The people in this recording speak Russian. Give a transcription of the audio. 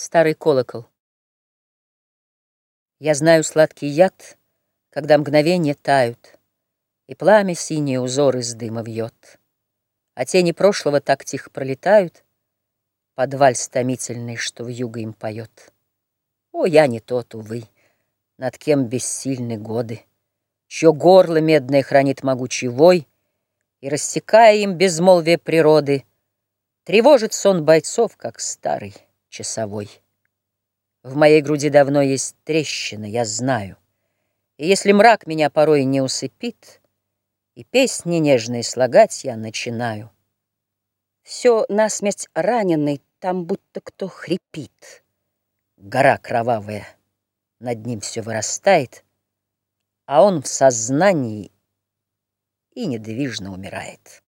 Старый колокол. Я знаю сладкий яд, когда мгновения тают, И пламя синие узор из дыма вьет, А тени прошлого так тихо пролетают Под вальс томительный, что в юго им поет. О, я не тот, увы, над кем бессильны годы, Чье горло медное хранит могучий вой, И, рассекая им безмолвие природы, Тревожит сон бойцов, как старый часовой. В моей груди давно есть трещина, я знаю. И если мрак меня порой не усыпит, И песни нежные слагать я начинаю, Все насмерть раненый, там будто кто хрипит. Гора кровавая, над ним все вырастает, А он в сознании и недвижно умирает.